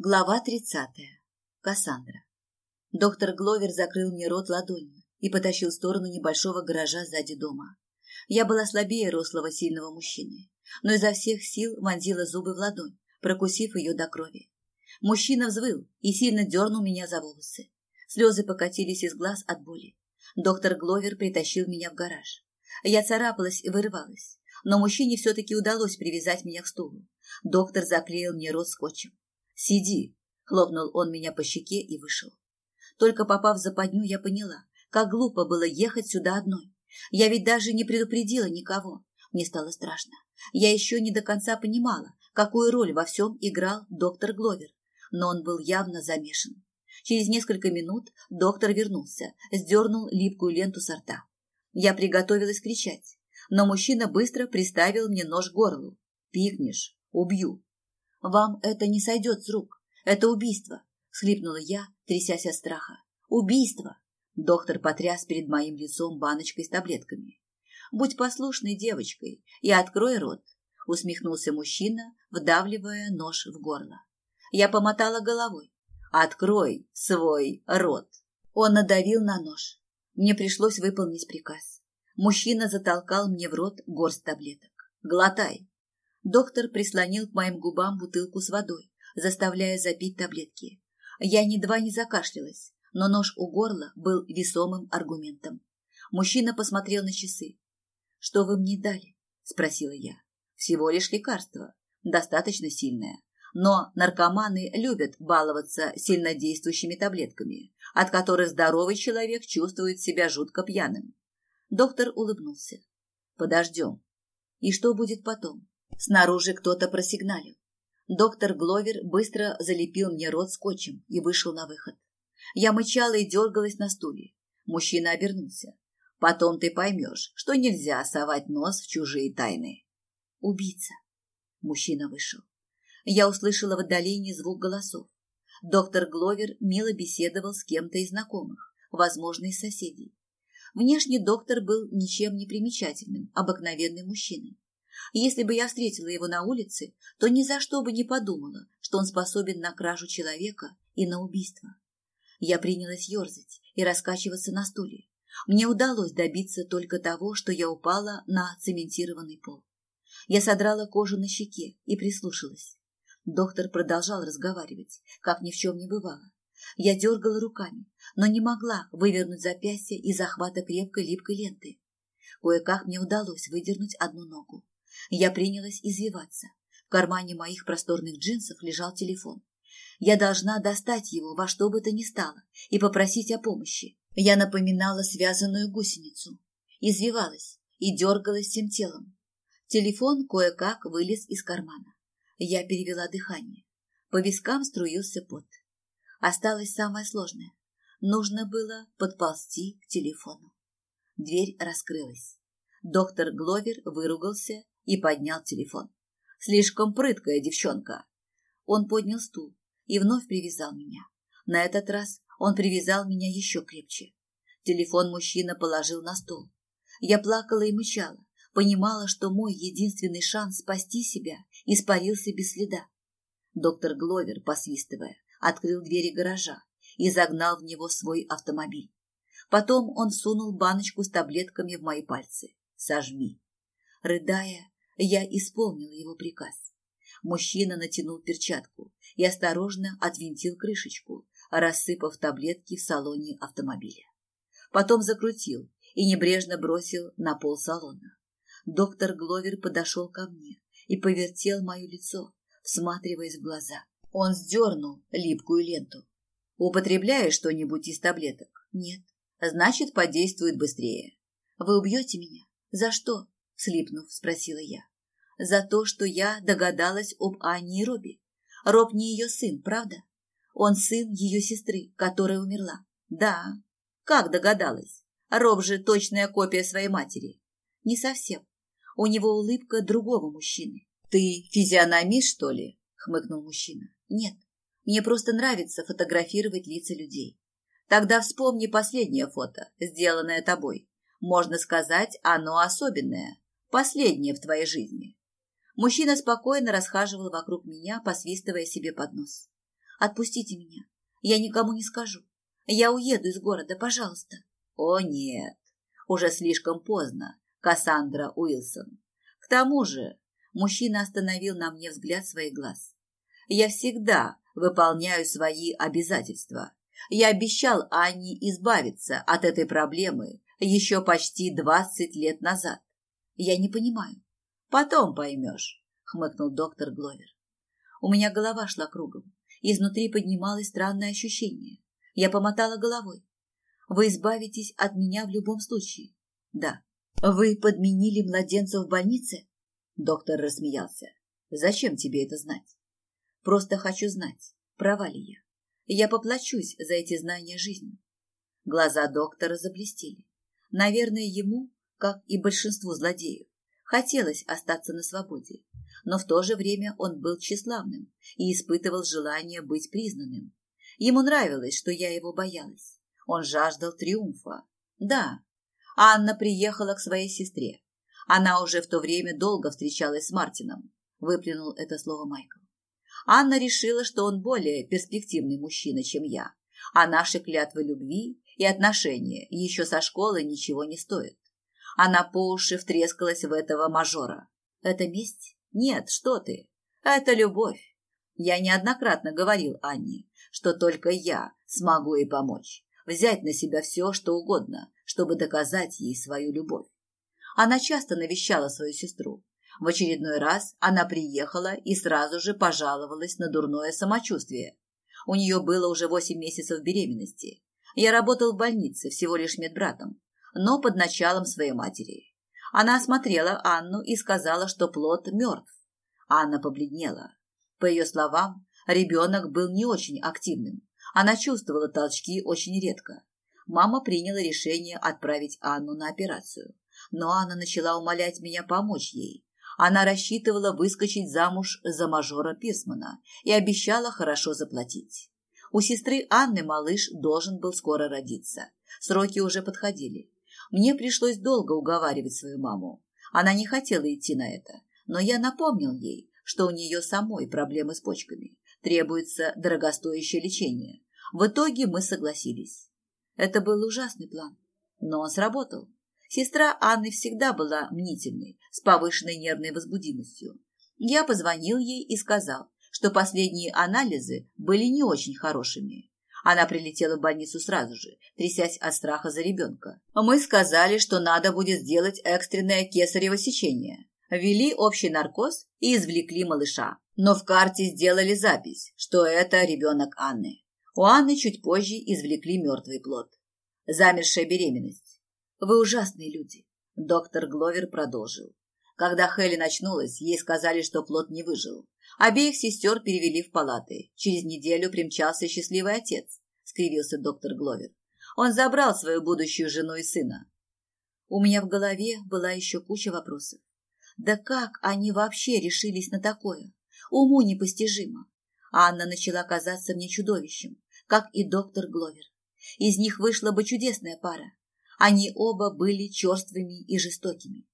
Глава тридцатая. Кассандра. Доктор Гловер закрыл мне рот ладонью и потащил в сторону небольшого гаража сзади дома. Я была слабее рослого сильного мужчины, но изо всех сил вонзила зубы в ладонь, прокусив ее до крови. Мужчина взвыл и сильно дернул меня за волосы. Слезы покатились из глаз от боли. Доктор Гловер притащил меня в гараж. Я царапалась и вырывалась, но мужчине все-таки удалось привязать меня к стулу. Доктор заклеил мне рот скотчем. «Сиди!» — хлопнул он меня по щеке и вышел. Только попав в западню, я поняла, как глупо было ехать сюда одной. Я ведь даже не предупредила никого. Мне стало страшно. Я еще не до конца понимала, какую роль во всем играл доктор Гловер, но он был явно замешан. Через несколько минут доктор вернулся, сдернул липкую ленту со рта. Я приготовилась кричать, но мужчина быстро приставил мне нож к горлу. «Пикнешь, убью», вам это не сойдет с рук. Это убийство, схлипнула я, трясясь от страха. Убийство! Доктор потряс перед моим лицом баночкой с таблетками. Будь послушной девочкой и открой рот, усмехнулся мужчина, вдавливая нож в горло. Я помотала головой. Открой свой рот. Он надавил на нож. Мне пришлось выполнить приказ. Мужчина затолкал мне в рот горсть таблеток. Глотай. Доктор прислонил к моим губам бутылку с водой, заставляя запить таблетки. Я едва не закашлялась, но нож у горла был весомым аргументом. Мужчина посмотрел на часы. «Что вы мне дали?» – спросила я. «Всего лишь лекарство, достаточно сильное. Но наркоманы любят баловаться сильнодействующими таблетками, от которых здоровый человек чувствует себя жутко пьяным». Доктор улыбнулся. «Подождем. И что будет потом? Снаружи кто-то просигналил. Доктор Гловер быстро залепил мне рот скотчем и вышел на выход. Я мычала и дергалась на стуле. Мужчина обернулся. Потом ты поймешь, что нельзя совать нос в чужие тайны. Убийца. Мужчина вышел. Я услышала в отдалении звук голосов. Доктор Гловер мило беседовал с кем-то из знакомых, возможно, из соседей. Внешне доктор был ничем не примечательным, обыкновенным мужчиной. Если бы я встретила его на улице, то ни за что бы не подумала, что он способен на кражу человека и на убийство. Я принялась ерзать и раскачиваться на стуле. Мне удалось добиться только того, что я упала на цементированный пол. Я содрала кожу на щеке и прислушалась. Доктор продолжал разговаривать, как ни в чем не бывало. Я дергала руками, но не могла вывернуть запястье из захвата крепкой липкой ленты. Кое-как мне удалось выдернуть одну ногу. Я принялась извиваться. В кармане моих просторных джинсов лежал телефон. Я должна достать его во что бы то ни стало и попросить о помощи. Я напоминала связанную гусеницу. Извивалась и дергалась всем телом. Телефон кое-как вылез из кармана. Я перевела дыхание. По вискам струился пот. Осталось самое сложное. Нужно было подползти к телефону. Дверь раскрылась. Доктор Гловер выругался и поднял телефон. Слишком прыткая девчонка. Он поднял стул и вновь привязал меня. На этот раз он привязал меня еще крепче. Телефон мужчина положил на стол. Я плакала и мычала, понимала, что мой единственный шанс спасти себя испарился без следа. Доктор Гловер, посвистывая, открыл двери гаража и загнал в него свой автомобиль. Потом он сунул баночку с таблетками в мои пальцы. «Сожми». Рыдая, я исполнила его приказ. Мужчина натянул перчатку и осторожно отвинтил крышечку, рассыпав таблетки в салоне автомобиля. Потом закрутил и небрежно бросил на пол салона. Доктор Гловер подошел ко мне и повертел мое лицо, всматриваясь в глаза. Он сдернул липкую ленту. «Употребляешь что-нибудь из таблеток?» «Нет». «Значит, подействует быстрее». «Вы убьете меня? За что?» – слипнув, спросила я за то, что я догадалась об Анне и Робби. Роб не ее сын, правда? Он сын ее сестры, которая умерла. Да. Как догадалась? Роб же точная копия своей матери. Не совсем. У него улыбка другого мужчины. Ты физиономист, что ли? Хмыкнул мужчина. Нет. Мне просто нравится фотографировать лица людей. Тогда вспомни последнее фото, сделанное тобой. Можно сказать, оно особенное, последнее в твоей жизни. Мужчина спокойно расхаживал вокруг меня, посвистывая себе под нос. Отпустите меня. Я никому не скажу. Я уеду из города, пожалуйста. О, нет. Уже слишком поздно, Кассандра Уилсон. К тому же, мужчина остановил на мне взгляд своих глаз. Я всегда выполняю свои обязательства. Я обещал Анне избавиться от этой проблемы еще почти двадцать лет назад. Я не понимаю. Потом поймешь, хмыкнул доктор Гловер. У меня голова шла кругом. Изнутри поднималось странное ощущение. Я помотала головой. Вы избавитесь от меня в любом случае. Да. Вы подменили младенца в больнице? Доктор рассмеялся. Зачем тебе это знать? Просто хочу знать, права ли я. Я поплачусь за эти знания жизни. Глаза доктора заблестели. Наверное, ему, как и большинству злодеев, хотелось остаться на свободе, но в то же время он был тщеславным и испытывал желание быть признанным. Ему нравилось, что я его боялась. Он жаждал триумфа. Да, Анна приехала к своей сестре. Она уже в то время долго встречалась с Мартином. Выплюнул это слово Майкл. Анна решила, что он более перспективный мужчина, чем я, а наши клятвы любви и отношения еще со школы ничего не стоят. Она по уши втрескалась в этого мажора. Это месть? Нет, что ты. Это любовь. Я неоднократно говорил Анне, что только я смогу ей помочь, взять на себя все, что угодно, чтобы доказать ей свою любовь. Она часто навещала свою сестру, в очередной раз она приехала и сразу же пожаловалась на дурное самочувствие. У нее было уже восемь месяцев беременности. Я работал в больнице всего лишь медбратом, но под началом своей матери. Она осмотрела Анну и сказала, что плод мертв. Анна побледнела. По ее словам, ребенок был не очень активным. Она чувствовала толчки очень редко. Мама приняла решение отправить Анну на операцию. Но Анна начала умолять меня помочь ей. Она рассчитывала выскочить замуж за мажора Пирсмана и обещала хорошо заплатить. У сестры Анны малыш должен был скоро родиться. Сроки уже подходили. Мне пришлось долго уговаривать свою маму. Она не хотела идти на это, но я напомнил ей, что у нее самой проблемы с почками. Требуется дорогостоящее лечение. В итоге мы согласились. Это был ужасный план, но он сработал. Сестра Анны всегда была мнительной, с повышенной нервной возбудимостью. Я позвонил ей и сказал, что последние анализы были не очень хорошими. Она прилетела в больницу сразу же, трясясь от страха за ребенка. Мы сказали, что надо будет сделать экстренное кесарево сечение. Ввели общий наркоз и извлекли малыша. Но в карте сделали запись, что это ребенок Анны. У Анны чуть позже извлекли мертвый плод. Замершая беременность. Вы ужасные люди. Доктор Гловер продолжил. Когда Хелен очнулась, ей сказали, что плод не выжил. Обеих сестер перевели в палаты. Через неделю примчался счастливый отец, скривился доктор Гловер. Он забрал свою будущую жену и сына. У меня в голове была еще куча вопросов. Да как они вообще решились на такое? Уму непостижимо. Анна начала казаться мне чудовищем, как и доктор Гловер. Из них вышла бы чудесная пара. Они оба были черствыми и жестокими.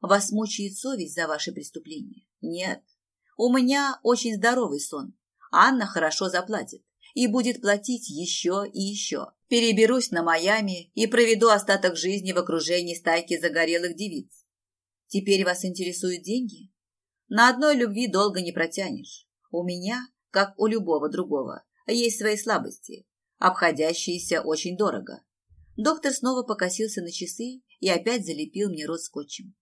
Вас мучает совесть за ваши преступления? Нет. У меня очень здоровый сон. Анна хорошо заплатит и будет платить еще и еще. Переберусь на Майами и проведу остаток жизни в окружении стайки загорелых девиц. Теперь вас интересуют деньги? На одной любви долго не протянешь. У меня, как у любого другого, есть свои слабости, обходящиеся очень дорого. Доктор снова покосился на часы и опять залепил мне рот скотчем.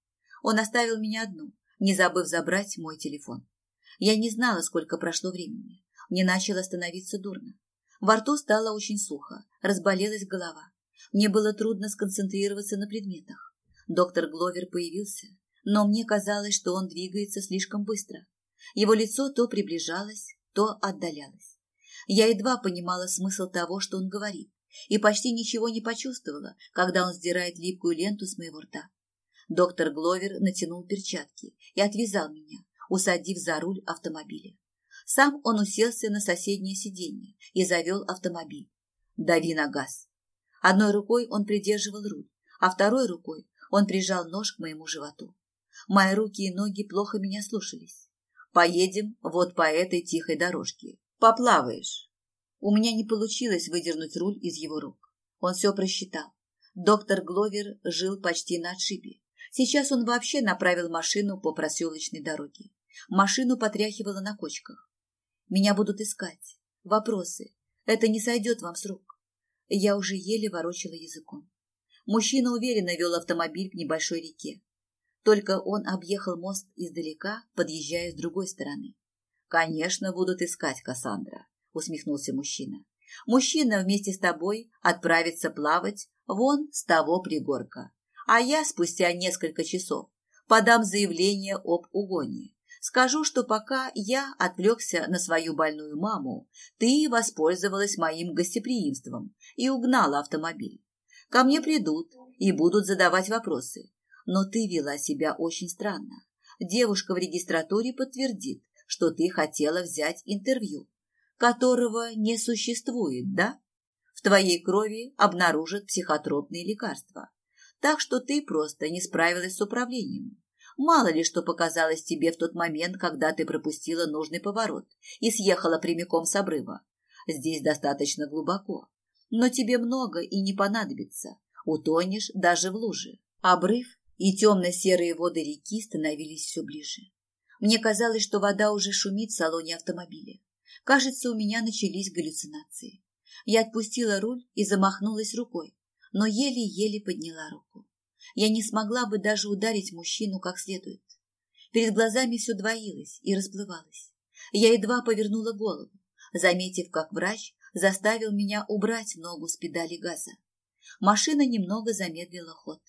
Он оставил меня одну, не забыв забрать мой телефон. Я не знала, сколько прошло времени. Мне начало становиться дурно. Во рту стало очень сухо, разболелась голова. Мне было трудно сконцентрироваться на предметах. Доктор Гловер появился, но мне казалось, что он двигается слишком быстро. Его лицо то приближалось, то отдалялось. Я едва понимала смысл того, что он говорит, и почти ничего не почувствовала, когда он сдирает липкую ленту с моего рта. Доктор Гловер натянул перчатки и отвязал меня, усадив за руль автомобиля. Сам он уселся на соседнее сиденье и завел автомобиль. «Дави на газ». Одной рукой он придерживал руль, а второй рукой он прижал нож к моему животу. Мои руки и ноги плохо меня слушались. «Поедем вот по этой тихой дорожке. Поплаваешь. У меня не получилось выдернуть руль из его рук. Он все просчитал. Доктор Гловер жил почти на отшибе. Сейчас он вообще направил машину по проселочной дороге. Машину потряхивало на кочках. Меня будут искать. Вопросы. Это не сойдет вам с рук. Я уже еле ворочала языком. Мужчина уверенно вел автомобиль к небольшой реке. Только он объехал мост издалека, подъезжая с другой стороны. «Конечно, будут искать Кассандра», — усмехнулся мужчина. «Мужчина вместе с тобой отправится плавать вон с того пригорка, а я спустя несколько часов подам заявление об угоне. Скажу, что пока я отвлекся на свою больную маму, ты воспользовалась моим гостеприимством и угнала автомобиль. Ко мне придут и будут задавать вопросы. Но ты вела себя очень странно. Девушка в регистратуре подтвердит, что ты хотела взять интервью, которого не существует, да? В твоей крови обнаружат психотропные лекарства. Так что ты просто не справилась с управлением. Мало ли что показалось тебе в тот момент, когда ты пропустила нужный поворот и съехала прямиком с обрыва. Здесь достаточно глубоко, но тебе много и не понадобится. Утонешь даже в луже. Обрыв и темно-серые воды реки становились все ближе. Мне казалось, что вода уже шумит в салоне автомобиля. Кажется, у меня начались галлюцинации. Я отпустила руль и замахнулась рукой, но еле-еле подняла руку я не смогла бы даже ударить мужчину как следует. Перед глазами все двоилось и расплывалось. Я едва повернула голову, заметив, как врач заставил меня убрать ногу с педали газа. Машина немного замедлила ход.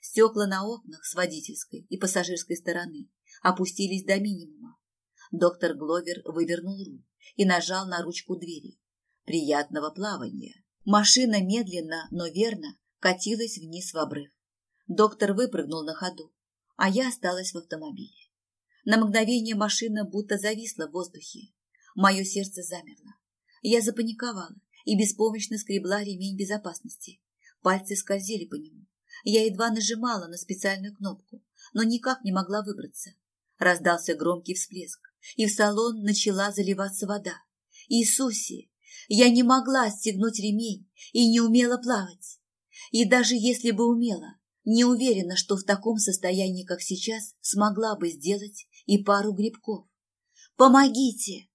Стекла на окнах с водительской и пассажирской стороны опустились до минимума. Доктор Гловер вывернул руль и нажал на ручку двери. Приятного плавания. Машина медленно, но верно катилась вниз в обрыв. Доктор выпрыгнул на ходу, а я осталась в автомобиле. На мгновение машина будто зависла в воздухе. Мое сердце замерло. Я запаниковала и беспомощно скребла ремень безопасности. Пальцы скользили по нему. Я едва нажимала на специальную кнопку, но никак не могла выбраться. Раздался громкий всплеск, и в салон начала заливаться вода. Иисусе! Я не могла отстегнуть ремень и не умела плавать. И даже если бы умела, не уверена, что в таком состоянии, как сейчас, смогла бы сделать и пару грибков. «Помогите!»